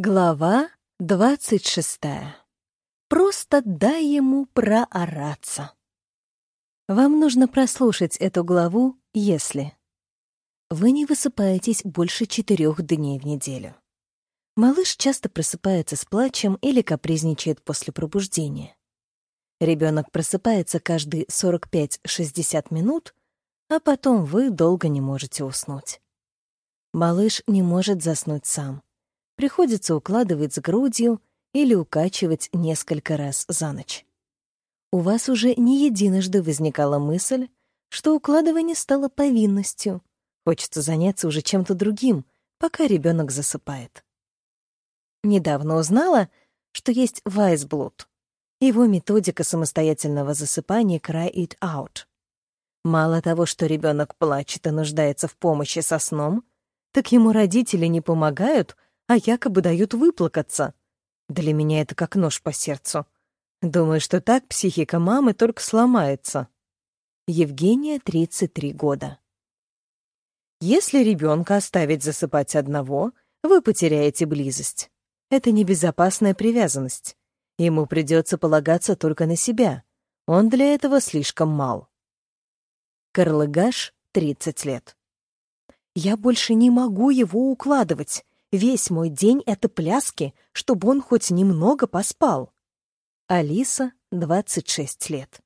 Глава двадцать шестая. Просто дай ему проораться. Вам нужно прослушать эту главу, если вы не высыпаетесь больше четырех дней в неделю. Малыш часто просыпается с плачем или капризничает после пробуждения. Ребенок просыпается каждые 45-60 минут, а потом вы долго не можете уснуть. Малыш не может заснуть сам приходится укладывать с грудью или укачивать несколько раз за ночь. У вас уже не единожды возникала мысль, что укладывание стало повинностью. Хочется заняться уже чем-то другим, пока ребенок засыпает. Недавно узнала, что есть Вайсблуд. Его методика самостоятельного засыпания Cry It Out. Мало того, что ребенок плачет и нуждается в помощи со сном, так ему родители не помогают — а якобы дают выплакаться. Для меня это как нож по сердцу. Думаю, что так психика мамы только сломается. Евгения, 33 года. Если ребенка оставить засыпать одного, вы потеряете близость. Это небезопасная привязанность. Ему придется полагаться только на себя. Он для этого слишком мал. Карлыгаш, 30 лет. Я больше не могу его укладывать. Весь мой день — это пляски, чтобы он хоть немного поспал. Алиса, 26 лет.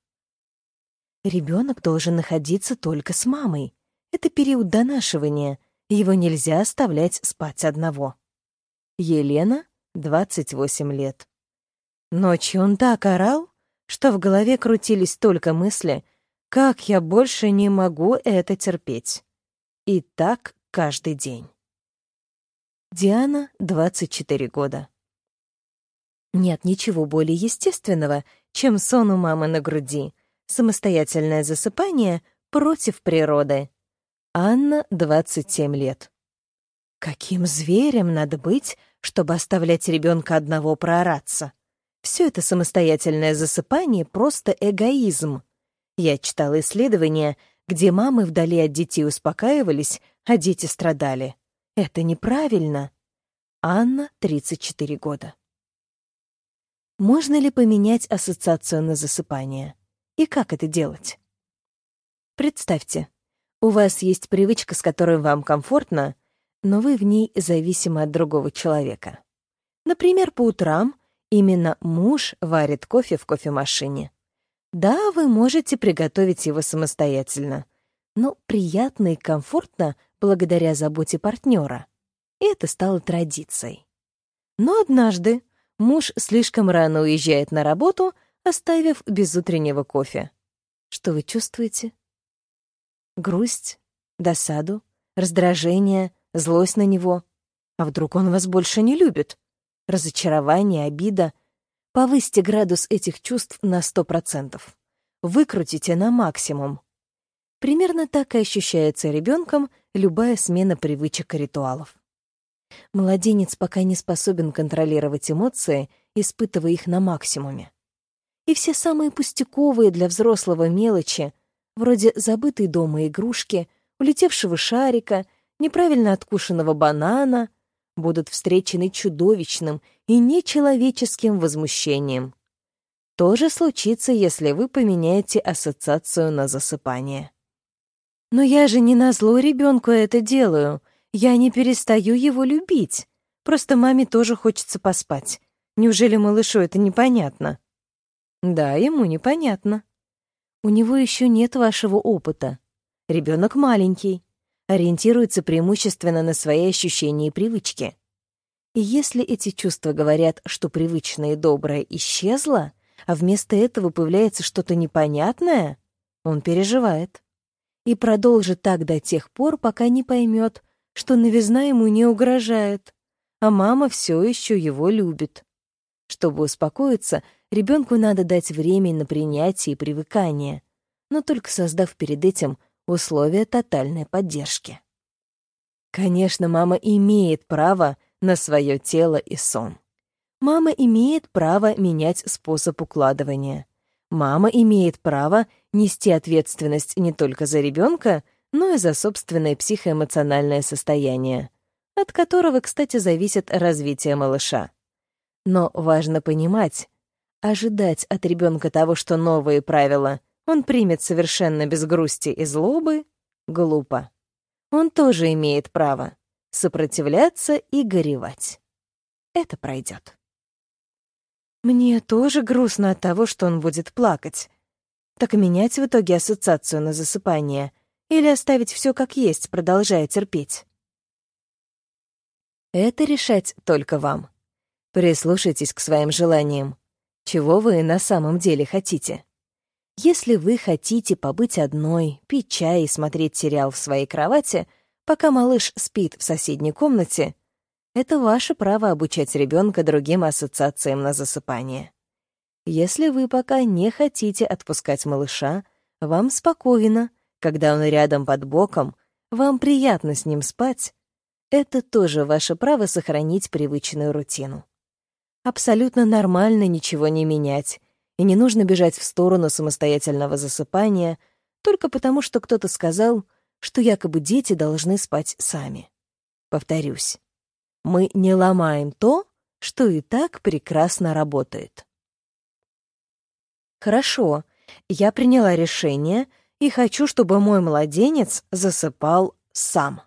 Ребенок должен находиться только с мамой. Это период донашивания. Его нельзя оставлять спать одного. Елена, 28 лет. Ночью он так орал, что в голове крутились только мысли, как я больше не могу это терпеть. И так каждый день. Диана, 24 года. Нет ничего более естественного, чем сон у мамы на груди, самостоятельное засыпание против природы. Анна, 27 лет. Каким зверем надо быть, чтобы оставлять ребенка одного проораться? Все это самостоятельное засыпание — просто эгоизм. Я читала исследования, где мамы вдали от детей успокаивались, а дети страдали. Это неправильно. Анна, 34 года. Можно ли поменять ассоциацию на засыпание? И как это делать? Представьте, у вас есть привычка, с которой вам комфортно, но вы в ней зависимы от другого человека. Например, по утрам именно муж варит кофе в кофемашине. Да, вы можете приготовить его самостоятельно, но приятно и комфортно благодаря заботе партнера. И это стало традицией. Но однажды муж слишком рано уезжает на работу, оставив без утреннего кофе. Что вы чувствуете? Грусть, досаду, раздражение, злость на него. А вдруг он вас больше не любит? Разочарование, обида. Повысьте градус этих чувств на сто процентов. Выкрутите на максимум. Примерно так и ощущается ребенком любая смена привычек и ритуалов. Младенец пока не способен контролировать эмоции, испытывая их на максимуме. И все самые пустяковые для взрослого мелочи, вроде забытой дома игрушки, улетевшего шарика, неправильно откушенного банана, будут встречены чудовищным и нечеловеческим возмущением. То же случится, если вы поменяете ассоциацию на засыпание. Но я же не на зло ребенку это делаю. Я не перестаю его любить. Просто маме тоже хочется поспать. Неужели малышу это непонятно? Да, ему непонятно. У него еще нет вашего опыта. Ребенок маленький, ориентируется преимущественно на свои ощущения и привычки. И если эти чувства говорят, что привычное и доброе исчезло, а вместо этого появляется что-то непонятное, он переживает и продолжит так до тех пор, пока не поймет, что новизна ему не угрожает, а мама все еще его любит. Чтобы успокоиться, ребенку надо дать время на принятие и привыкание, но только создав перед этим условия тотальной поддержки. Конечно, мама имеет право на свое тело и сон. Мама имеет право менять способ укладывания. Мама имеет право нести ответственность не только за ребенка, но и за собственное психоэмоциональное состояние. от которого, кстати, зависит развитие малыша. Но важно понимать, ожидать от ребенка того, что новые правила он примет совершенно без грусти и злобы, глупо. Он тоже имеет право сопротивляться и горевать. Это пройдет. Мне тоже грустно от того, что он будет плакать. Так менять в итоге ассоциацию на засыпание или оставить все как есть, продолжая терпеть? Это решать только вам. Прислушайтесь к своим желаниям. Чего вы на самом деле хотите? Если вы хотите побыть одной, пить чай и смотреть сериал в своей кровати, пока малыш спит в соседней комнате, это ваше право обучать ребенка другим ассоциациям на засыпание. Если вы пока не хотите отпускать малыша, вам спокойно, когда он рядом под боком, вам приятно с ним спать, это тоже ваше право сохранить привычную рутину. Абсолютно нормально ничего не менять, и не нужно бежать в сторону самостоятельного засыпания только потому, что кто-то сказал, что якобы дети должны спать сами. Повторюсь, мы не ломаем то, что и так прекрасно работает. Хорошо, я приняла решение и хочу, чтобы мой младенец засыпал сам.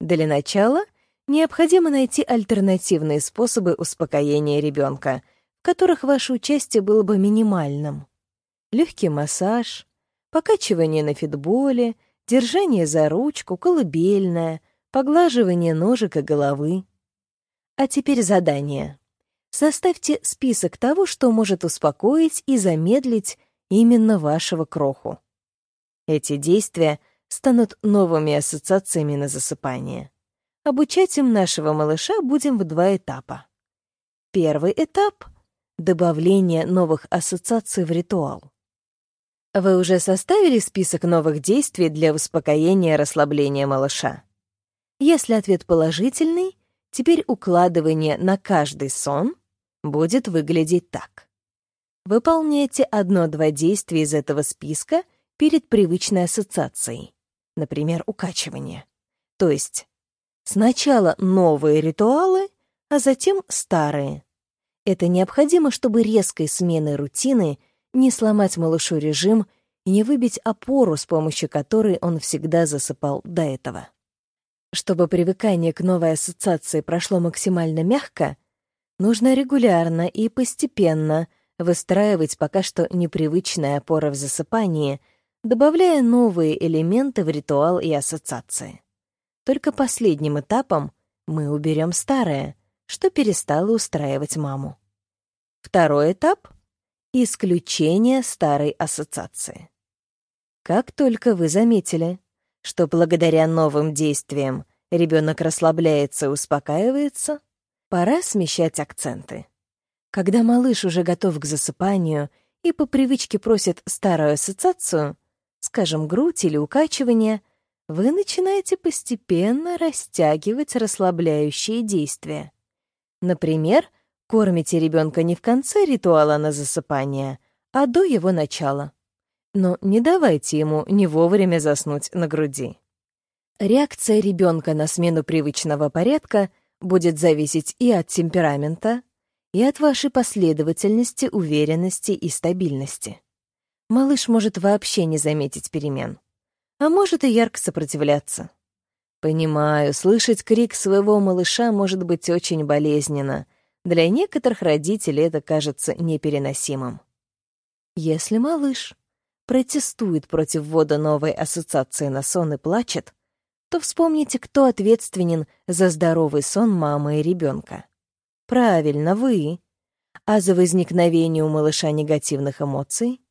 Для начала необходимо найти альтернативные способы успокоения ребенка, в которых ваше участие было бы минимальным. Легкий массаж, покачивание на фитболе, держание за ручку, колыбельная, поглаживание ножек и головы. А теперь задание. Составьте список того, что может успокоить и замедлить именно вашего кроху. Эти действия станут новыми ассоциациями на засыпание. Обучать им нашего малыша будем в два этапа. Первый этап — добавление новых ассоциаций в ритуал. Вы уже составили список новых действий для успокоения и расслабления малыша? Если ответ положительный, теперь укладывание на каждый сон будет выглядеть так. Выполняйте одно-два действия из этого списка перед привычной ассоциацией, например, укачивание. То есть сначала новые ритуалы, а затем старые. Это необходимо, чтобы резкой сменой рутины не сломать малышу режим и не выбить опору, с помощью которой он всегда засыпал до этого. Чтобы привыкание к новой ассоциации прошло максимально мягко, нужно регулярно и постепенно выстраивать пока что непривычная опора в засыпании, добавляя новые элементы в ритуал и ассоциации. Только последним этапом мы уберем старое, что перестало устраивать маму. Второй этап — исключение старой ассоциации. Как только вы заметили, что благодаря новым действиям ребенок расслабляется успокаивается, пора смещать акценты. Когда малыш уже готов к засыпанию и по привычке просит старую ассоциацию, скажем, грудь или укачивание, вы начинаете постепенно растягивать расслабляющие действия. Например, кормите ребенка не в конце ритуала на засыпание, а до его начала но не давайте ему не вовремя заснуть на груди. Реакция ребенка на смену привычного порядка будет зависеть и от темперамента, и от вашей последовательности, уверенности и стабильности. Малыш может вообще не заметить перемен, а может и ярко сопротивляться. Понимаю, слышать крик своего малыша может быть очень болезненно. Для некоторых родителей это кажется непереносимым. Если малыш протестует против ввода новой ассоциации на сон и плачет, то вспомните, кто ответственен за здоровый сон мамы и ребенка. Правильно, вы. А за возникновение у малыша негативных эмоций?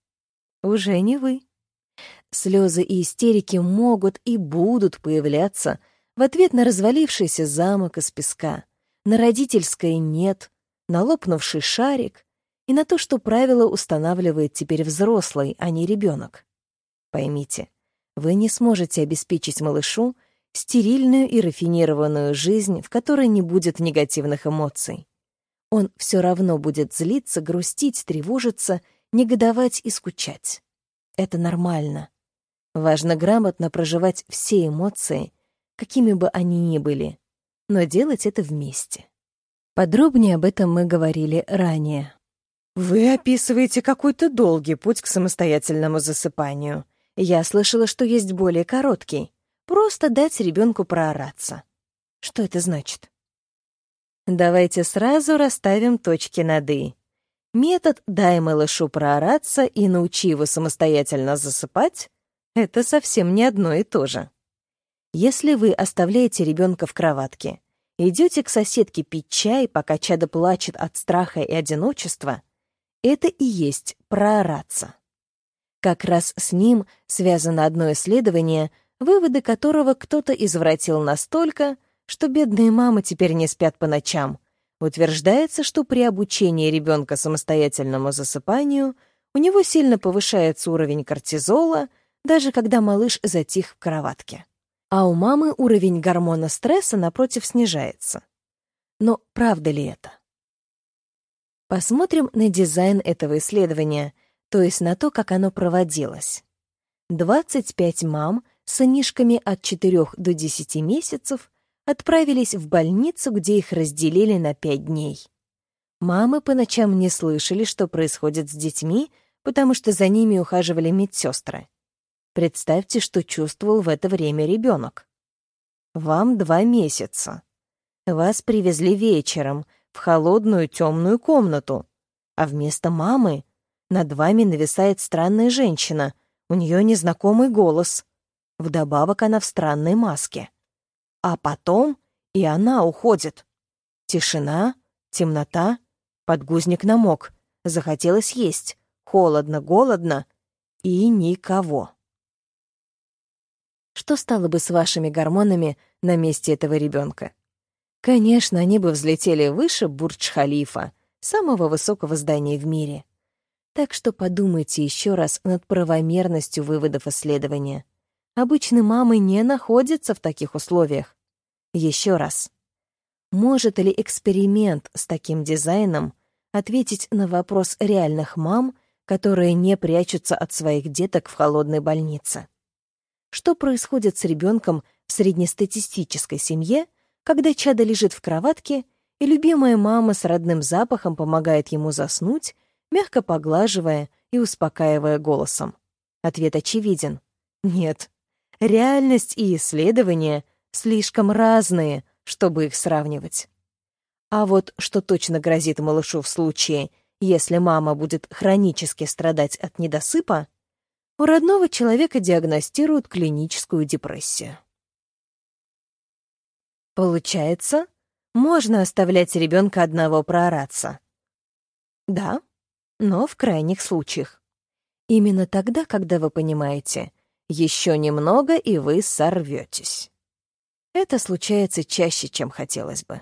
Уже не вы. Слезы и истерики могут и будут появляться в ответ на развалившийся замок из песка, на родительское «нет», на лопнувший шарик и на то, что правило устанавливает теперь взрослый, а не ребенок. Поймите, вы не сможете обеспечить малышу стерильную и рафинированную жизнь, в которой не будет негативных эмоций. Он все равно будет злиться, грустить, тревожиться, негодовать и скучать. Это нормально. Важно грамотно проживать все эмоции, какими бы они ни были, но делать это вместе. Подробнее об этом мы говорили ранее. Вы описываете какой-то долгий путь к самостоятельному засыпанию. Я слышала, что есть более короткий. Просто дать ребенку проораться. Что это значит? Давайте сразу расставим точки над «и». Метод «дай малышу проораться и научи его самостоятельно засыпать» — это совсем не одно и то же. Если вы оставляете ребенка в кроватке, идете к соседке пить чай, пока чадо плачет от страха и одиночества, это и есть проораться. Как раз с ним связано одно исследование, выводы которого кто-то извратил настолько, что бедные мамы теперь не спят по ночам. Утверждается, что при обучении ребенка самостоятельному засыпанию у него сильно повышается уровень кортизола, даже когда малыш затих в кроватке. А у мамы уровень гормона стресса, напротив, снижается. Но правда ли это? Посмотрим на дизайн этого исследования, то есть на то, как оно проводилось. 25 мам с сынишками от 4 до 10 месяцев отправились в больницу, где их разделили на пять дней. Мамы по ночам не слышали, что происходит с детьми, потому что за ними ухаживали медсестры. Представьте, что чувствовал в это время ребенок. Вам два месяца. Вас привезли вечером в холодную темную комнату, а вместо мамы над вами нависает странная женщина, у нее незнакомый голос. Вдобавок она в странной маске. А потом и она уходит. Тишина, темнота, подгузник намок, захотелось есть, холодно, голодно и никого. Что стало бы с вашими гормонами на месте этого ребенка? Конечно, они бы взлетели выше Бурдж-Халифа, самого высокого здания в мире. Так что подумайте еще раз над правомерностью выводов исследования. Обычно мамы не находятся в таких условиях. Еще раз. Может ли эксперимент с таким дизайном ответить на вопрос реальных мам, которые не прячутся от своих деток в холодной больнице? Что происходит с ребенком в среднестатистической семье, когда чадо лежит в кроватке, и любимая мама с родным запахом помогает ему заснуть, мягко поглаживая и успокаивая голосом? Ответ очевиден. Нет, Реальность и исследования слишком разные, чтобы их сравнивать. А вот что точно грозит малышу в случае, если мама будет хронически страдать от недосыпа, у родного человека диагностируют клиническую депрессию. Получается, можно оставлять ребенка одного проораться. Да, но в крайних случаях. Именно тогда, когда вы понимаете, еще немного, и вы сорветесь. Это случается чаще, чем хотелось бы.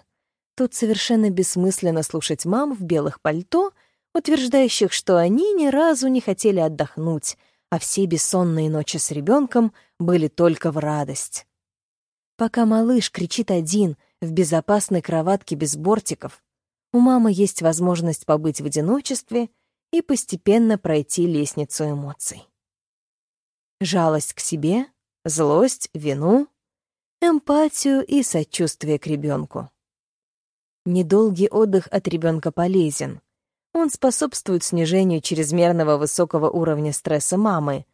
Тут совершенно бессмысленно слушать мам в белых пальто, утверждающих, что они ни разу не хотели отдохнуть, а все бессонные ночи с ребенком были только в радость. Пока малыш кричит один в безопасной кроватке без бортиков, у мамы есть возможность побыть в одиночестве и постепенно пройти лестницу эмоций жалость к себе, злость, вину, эмпатию и сочувствие к ребенку. Недолгий отдых от ребенка полезен. Он способствует снижению чрезмерного высокого уровня стресса мамы,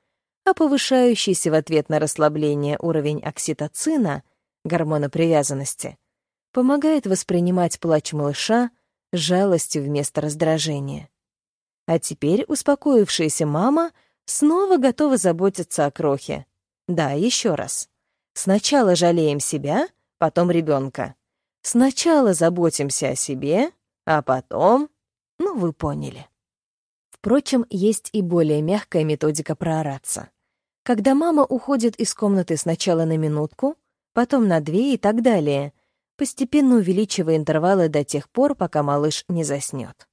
а повышающийся в ответ на расслабление уровень окситоцина, гормона привязанности, помогает воспринимать плач малыша жалостью вместо раздражения. А теперь успокоившаяся мама — снова готовы заботиться о крохе. Да, еще раз. Сначала жалеем себя, потом ребенка. Сначала заботимся о себе, а потом... Ну, вы поняли. Впрочем, есть и более мягкая методика проораться. Когда мама уходит из комнаты сначала на минутку, потом на две и так далее, постепенно увеличивая интервалы до тех пор, пока малыш не заснет.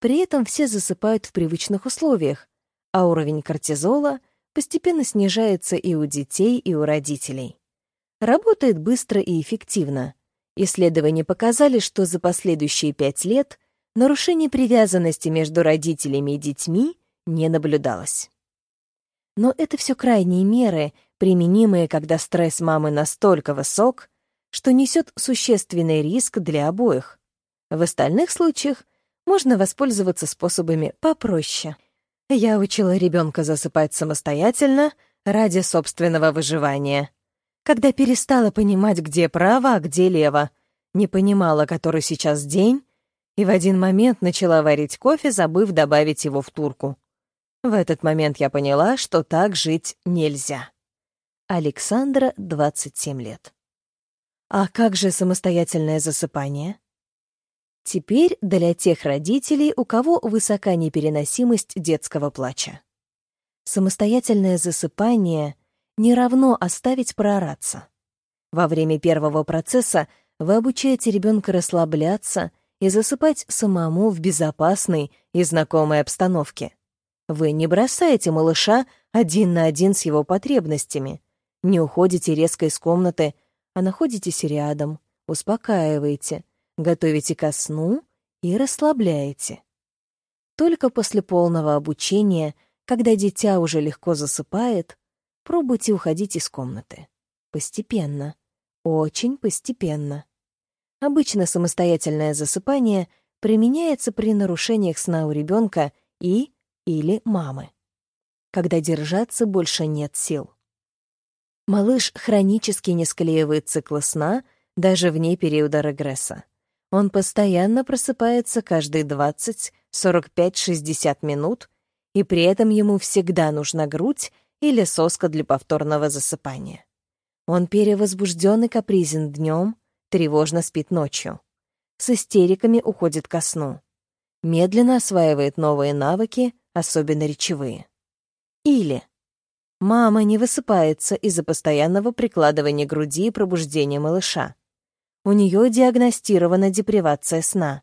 При этом все засыпают в привычных условиях, а уровень кортизола постепенно снижается и у детей, и у родителей. Работает быстро и эффективно. Исследования показали, что за последующие пять лет нарушений привязанности между родителями и детьми не наблюдалось. Но это все крайние меры, применимые, когда стресс мамы настолько высок, что несет существенный риск для обоих. В остальных случаях можно воспользоваться способами попроще. Я учила ребенка засыпать самостоятельно ради собственного выживания. Когда перестала понимать, где право, а где лево, не понимала, который сейчас день, и в один момент начала варить кофе, забыв добавить его в турку. В этот момент я поняла, что так жить нельзя. Александра, 27 лет. А как же самостоятельное засыпание? Теперь для тех родителей, у кого высока непереносимость детского плача. Самостоятельное засыпание не равно оставить проораться. Во время первого процесса вы обучаете ребенка расслабляться и засыпать самому в безопасной и знакомой обстановке. Вы не бросаете малыша один на один с его потребностями, не уходите резко из комнаты, а находитесь рядом, успокаиваете — готовите ко сну и расслабляете. Только после полного обучения, когда дитя уже легко засыпает, пробуйте уходить из комнаты. Постепенно. Очень постепенно. Обычно самостоятельное засыпание применяется при нарушениях сна у ребенка и или мамы, когда держаться больше нет сил. Малыш хронически не склеивает циклы сна даже вне периода регресса. Он постоянно просыпается каждые 20, 45, 60 минут, и при этом ему всегда нужна грудь или соска для повторного засыпания. Он перевозбужден и капризен днем, тревожно спит ночью. С истериками уходит ко сну. Медленно осваивает новые навыки, особенно речевые. Или мама не высыпается из-за постоянного прикладывания груди и пробуждения малыша. У нее диагностирована депривация сна.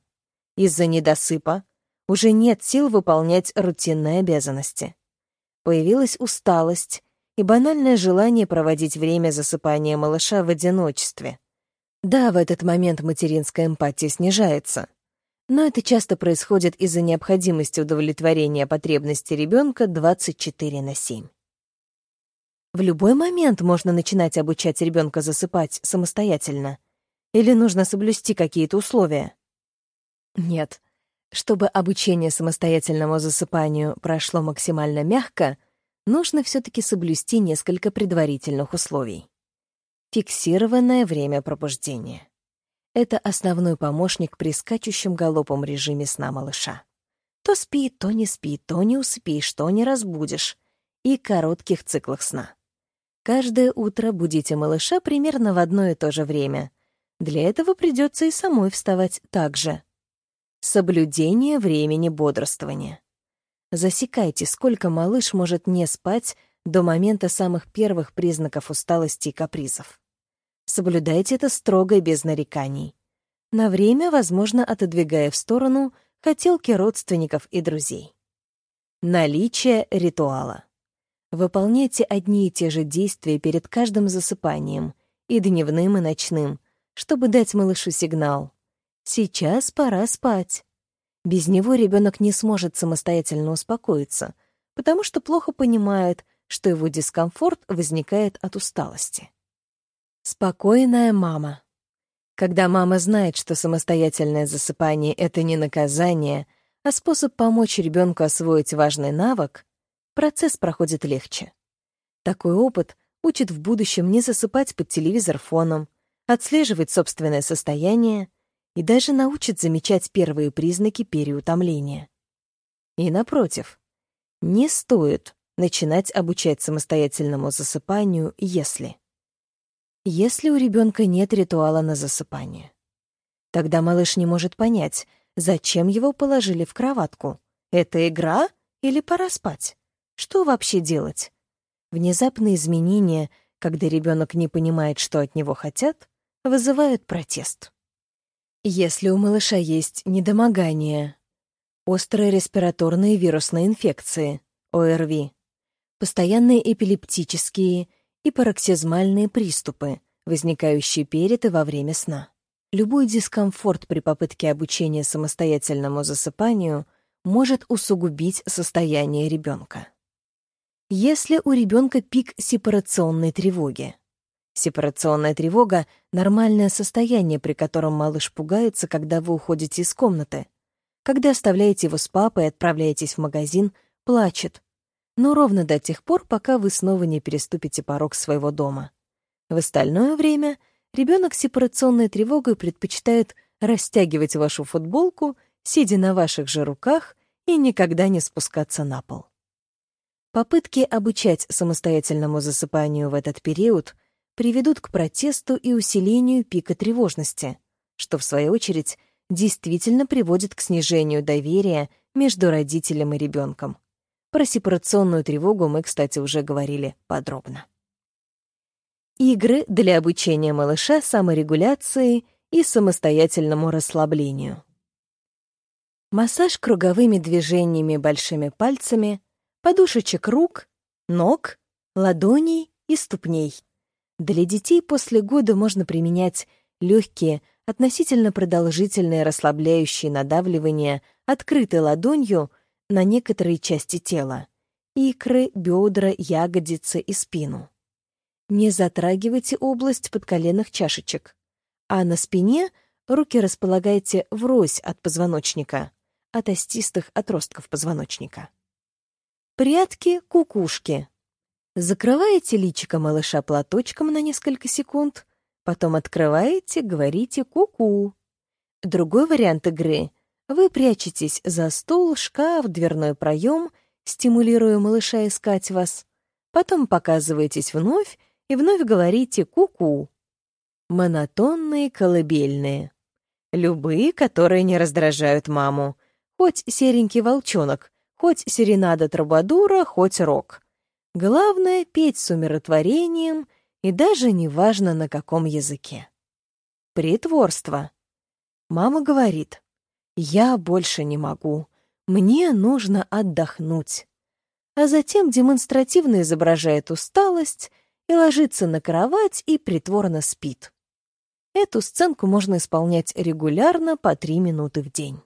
Из-за недосыпа уже нет сил выполнять рутинные обязанности. Появилась усталость и банальное желание проводить время засыпания малыша в одиночестве. Да, в этот момент материнская эмпатия снижается, но это часто происходит из-за необходимости удовлетворения потребностей ребенка 24 на 7. В любой момент можно начинать обучать ребенка засыпать самостоятельно — или нужно соблюсти какие-то условия? Нет. Чтобы обучение самостоятельному засыпанию прошло максимально мягко, нужно все-таки соблюсти несколько предварительных условий. Фиксированное время пробуждения. Это основной помощник при скачущем галопом режиме сна малыша. То спит, то не спит, то не успеешь, то не разбудишь. И коротких циклах сна. Каждое утро будите малыша примерно в одно и то же время — для этого придется и самой вставать так же. Соблюдение времени бодрствования. Засекайте, сколько малыш может не спать до момента самых первых признаков усталости и капризов. Соблюдайте это строго и без нареканий. На время, возможно, отодвигая в сторону хотелки родственников и друзей. Наличие ритуала. Выполняйте одни и те же действия перед каждым засыпанием, и дневным, и ночным, чтобы дать малышу сигнал. Сейчас пора спать. Без него ребенок не сможет самостоятельно успокоиться, потому что плохо понимает, что его дискомфорт возникает от усталости. Спокойная мама. Когда мама знает, что самостоятельное засыпание — это не наказание, а способ помочь ребенку освоить важный навык, процесс проходит легче. Такой опыт учит в будущем не засыпать под телевизор фоном, отслеживать собственное состояние и даже научит замечать первые признаки переутомления. И напротив, не стоит начинать обучать самостоятельному засыпанию, если... Если у ребенка нет ритуала на засыпание. Тогда малыш не может понять, зачем его положили в кроватку. Это игра или пора спать? Что вообще делать? Внезапные изменения, когда ребенок не понимает, что от него хотят, вызывают протест. Если у малыша есть недомогание, острые респираторные вирусные инфекции, ОРВИ, постоянные эпилептические и пароксизмальные приступы, возникающие перед и во время сна. Любой дискомфорт при попытке обучения самостоятельному засыпанию может усугубить состояние ребенка. Если у ребенка пик сепарационной тревоги, Сепарационная тревога — нормальное состояние, при котором малыш пугается, когда вы уходите из комнаты. Когда оставляете его с папой и отправляетесь в магазин, плачет. Но ровно до тех пор, пока вы снова не переступите порог своего дома. В остальное время ребенок с сепарационной тревогой предпочитает растягивать вашу футболку, сидя на ваших же руках и никогда не спускаться на пол. Попытки обучать самостоятельному засыпанию в этот период приведут к протесту и усилению пика тревожности, что, в свою очередь, действительно приводит к снижению доверия между родителем и ребенком. Про сепарационную тревогу мы, кстати, уже говорили подробно. Игры для обучения малыша саморегуляции и самостоятельному расслаблению. Массаж круговыми движениями большими пальцами, подушечек рук, ног, ладоней и ступней. Для детей после года можно применять легкие, относительно продолжительные расслабляющие надавливания открытой ладонью на некоторые части тела — икры, бедра, ягодицы и спину. Не затрагивайте область подколенных чашечек, а на спине руки располагайте врозь от позвоночника, от остистых отростков позвоночника. Прятки кукушки. Закрываете личико малыша платочком на несколько секунд, потом открываете, говорите «ку-ку». Другой вариант игры — вы прячетесь за стол, шкаф, дверной проем, стимулируя малыша искать вас, потом показываетесь вновь и вновь говорите «ку-ку». Монотонные колыбельные. Любые, которые не раздражают маму. Хоть серенький волчонок, хоть серенада Трубадура, хоть рок. Главное — петь с умиротворением, и даже не важно, на каком языке. Притворство. Мама говорит, «Я больше не могу. Мне нужно отдохнуть». А затем демонстративно изображает усталость и ложится на кровать и притворно спит. Эту сценку можно исполнять регулярно по три минуты в день.